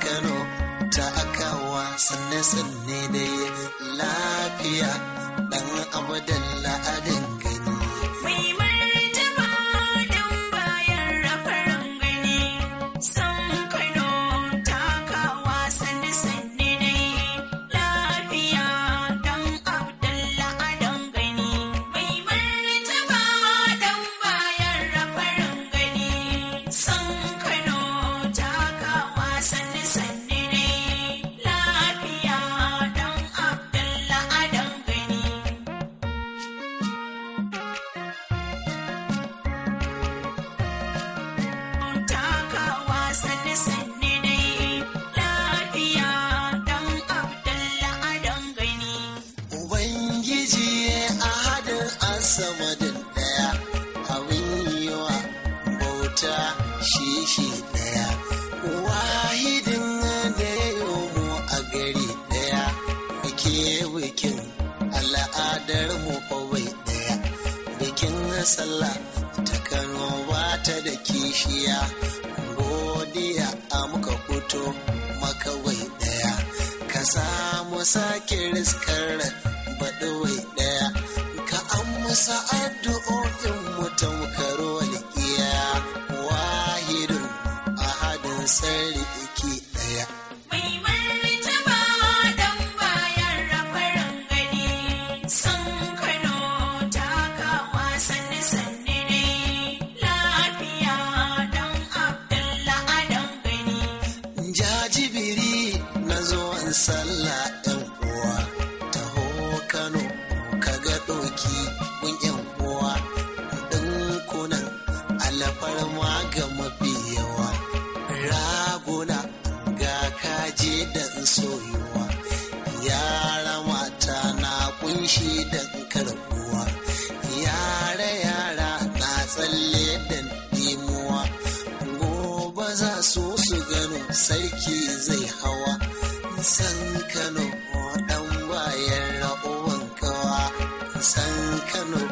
sakano takawa sanne sanne dai lafiya. Dan abdalla adin gani sallah ta Kano ba ta da kishiya, godiya a muka fito makawai ɗaya. Ka samu sake riskar baɗawai ɗaya ka amsa addu'o'in mutum karo sarki zai hawa san kano dan bayan ra'uwan kawa. San kano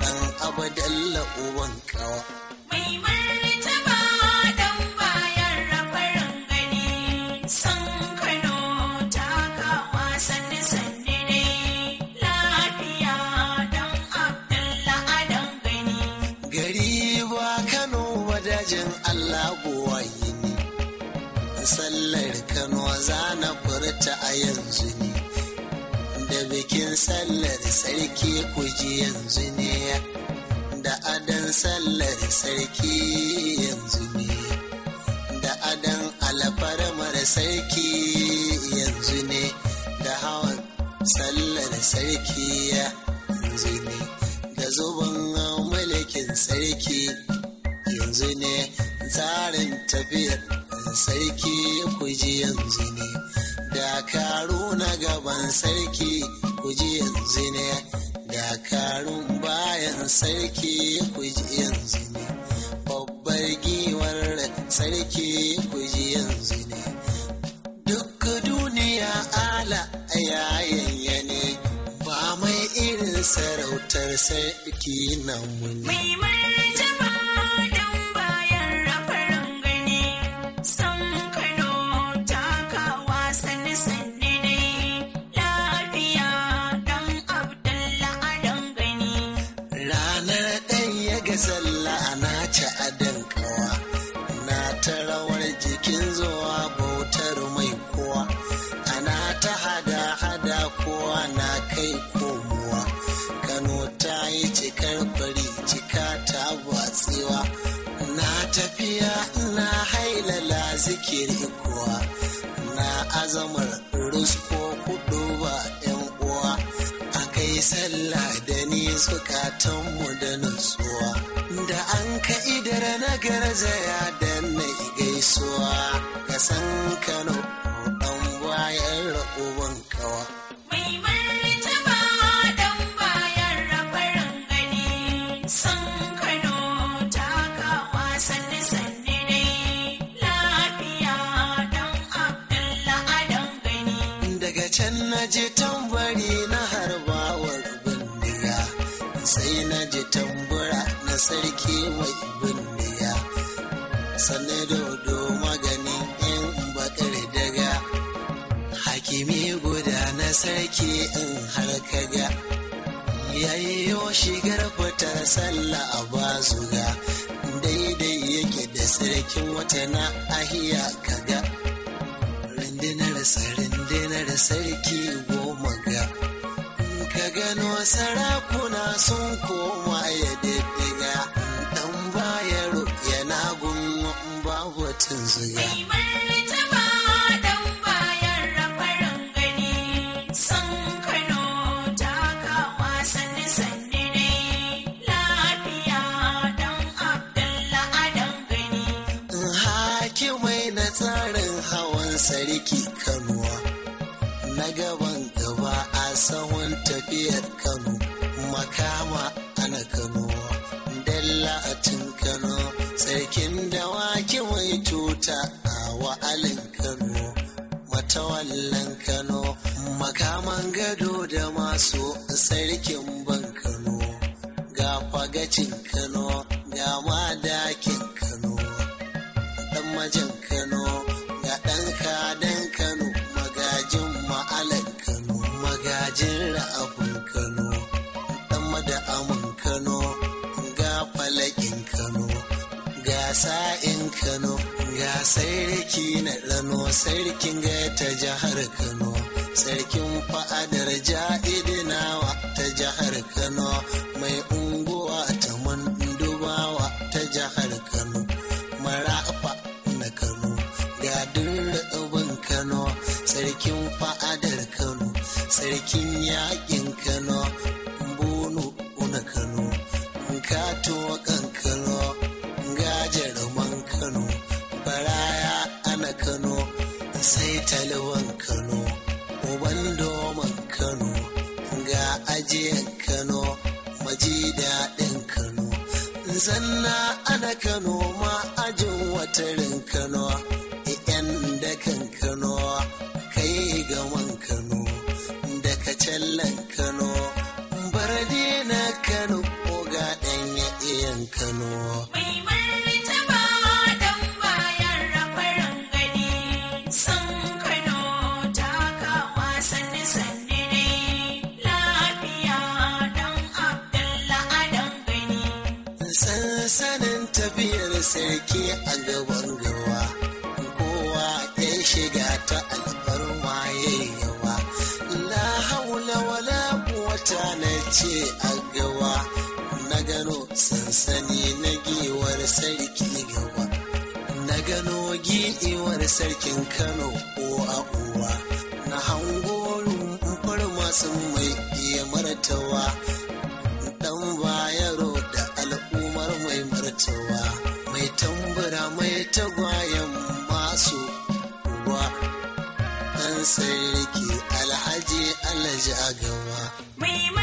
dan abadalla uwan kawa gari ba kano wadajin allah sallar kano zana furta a yanzu ne. Da bikin sallar sarki kuji yanzu ne. Da adan sallar sarki yanzu ne. Da adan alfarmar sarki yanzu ne. Da hawan sallar sarki yanzu ne. Da zuban mulkin sarki yanzu ne. Tsarin tafiyar sarki kuji yanzu ne. Dakaru na gaban sarki kuji yanzu ne. Dakarun bayan sarki kuji yanzu ne. Babbar giwar sarki kuji yanzu ne. Duk duniya ala yayin ne. Ba mai irin sarautar sarki na muni cikar fari cika ta batsewa na tafiya na hailala zikiri kuwa. Na azamar rusko kudu ba yan uwa. A kai sallah da ni zukatanmu da nutsuwa. Da an ka idar na garzaya da na gaisuwa. Ka san kano dan bayan ra'uban kawa. Can na ji tambari na harbawar bindiga sai na ji tambura na sarki mai bindiga sannan dodo maganin yan bakar daga. Hakimi guda na sarki in har yayyo shigar fitar sallah a bazuga. Daidai yake da sarkin wata na ahiya kaga. Rundunar rundunar sarki goma ga. Ka gano sarakuna sun koma ya diddiga dan bayaro yana gun babu zuga. Sarki kanuwa na gaban gaba a sahun tafiyar kano makama ana kano dalla a tun kano sarkin dawaki mai tuta a wa'alin kano. Matawallan kano makaman gado da masu sarkin ban kano. Ga fagacin kano ga madakin kano. Dan majan ra'abin Kano dan mada'amin Kano ga falakin Kano ga sa'in Kano ga sarki na rano sarkin ga jihar Kano sarkin fa'adar ja'idinawa ta jihar Kano mai unguwa ta mundubawa ta jihar Kano marafa na Kano ga dirrebin Kano sarkin fa'adar sarkin yaƙin Kano bunu na Kano kato kan Kano ga jaruman Kano baraya ana Kano sai talwan Kano uban doman Kano ga ajiyan Kano maji daɗin Kano zanna ana Kano ma ajin watarin Kano yan dakan Kano kai gaman Kano. Daga callan Kano. Barde na Kano ga ɗanya iyan Kano. Sansanin tafiyar sarki a gaban gawa. Kowa ya shiga ta alfarma ya quwwata na ce a gawa na gano sansani na giwar sarki gawa na gano giwar sarkin kano ko a uwa. Na hango rumfar masu mai iya martawa dan bayaro da al'ummar mai martawa. Mai tambura mai tagwayen masu uwa dan sarki alhaji alhaji a gaba.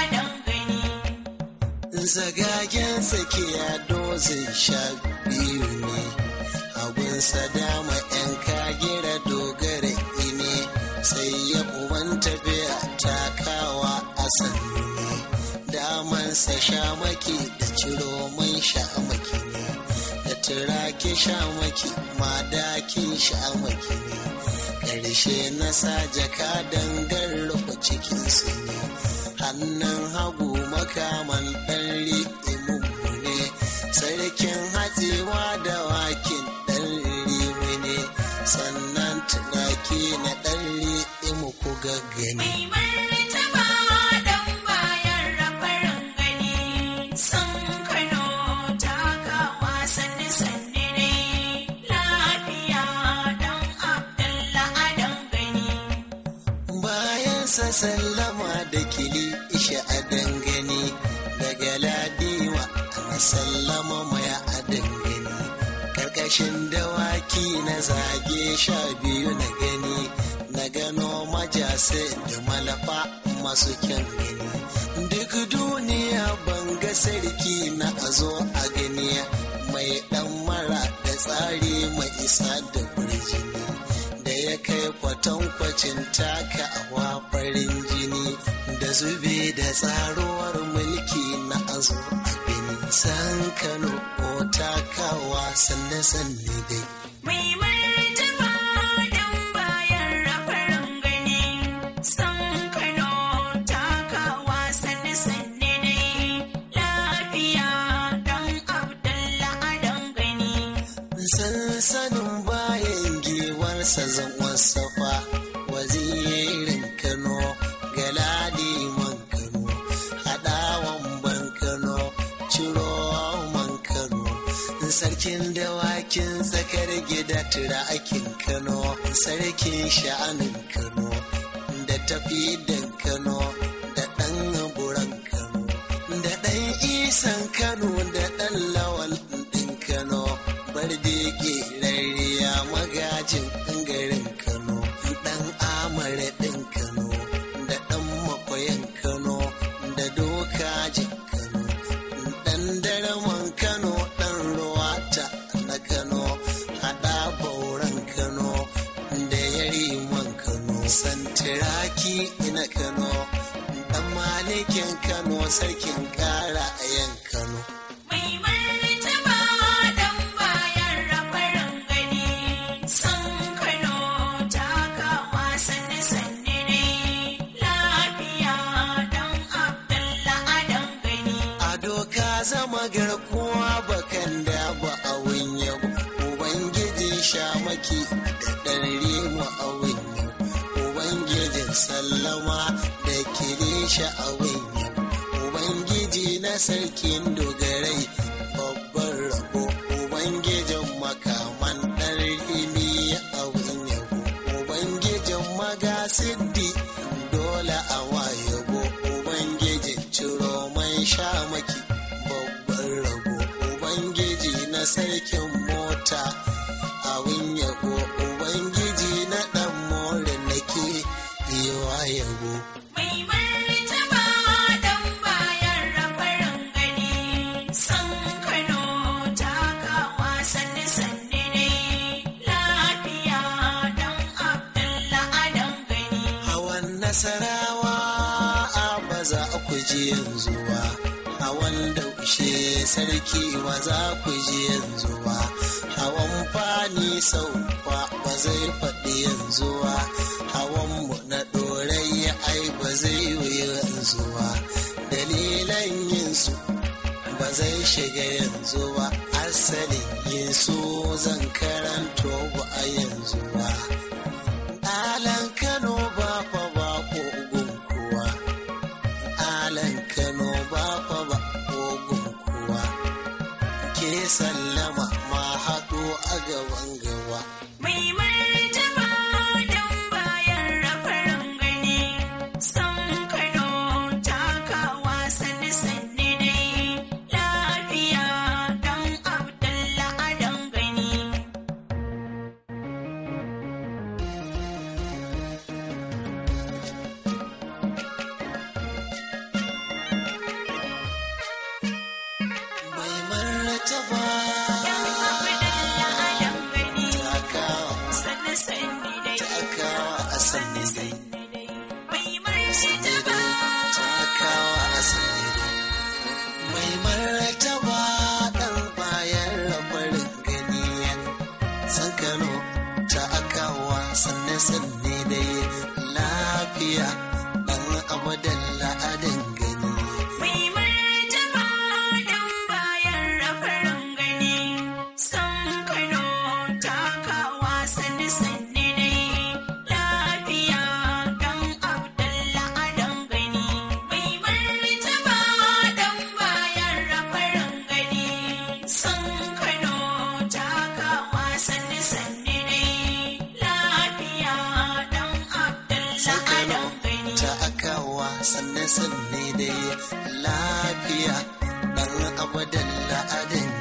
Adam gani. zagagen tsakiya dozin sha biyu ne. Abun sadama yan kagira dogara ne sai ya uban tafiya takawa a sannu. Damansa shamaki da ciro man shamaki ne da turaki shamaki madakin shamaki ne ƙarshe na sa jaka dangar rufe cikinsu. Ne hannun hagu makaman ɗan ri'imu ne. Sarkin hatsewa da wakin ɗan rimu ne. Sannan turaki na ɗan ri'imu ku gaggani. Sallama da kili isha a dangane daga ladiwa ana sallama maya a dangane ƙarƙashin dawaki na zage sha biyu na gani. Na gano majasa da malafa masu kyan gani. Duk duniya ban ga sarki na a zo a gani. Mai dan mara da tsari mai isa da kurjini da ya kai kwatankwacin taka awa farin jini. Da zube da tsaruwar mulki na azo abin san kano ko takawa sanne sanne dai dawakin tsakar gida turakin kano sarkin sha'anin kano da tafi kano da ɗan buran kano da ɗan isan kano. Sarkin ƙara a yan sarkin dogarai. Daushe sarki ba za ku ji yanzu ba hawan fani sau ba ba zai faɗi yanzu ba hawan mu na ɗorai ai ba zai yi yanzu ba dalilan yin su ba zai shiga yanzu ba. Asalin yin su zan karanto ba a yanzu ba. san kano ta akawa sanne sanne dai lafiya. Ɗan abu da la'adin sanne dai lafiya. Dan abadan la'adin